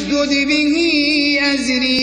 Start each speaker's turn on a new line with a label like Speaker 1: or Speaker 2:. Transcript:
Speaker 1: أشدد به أزري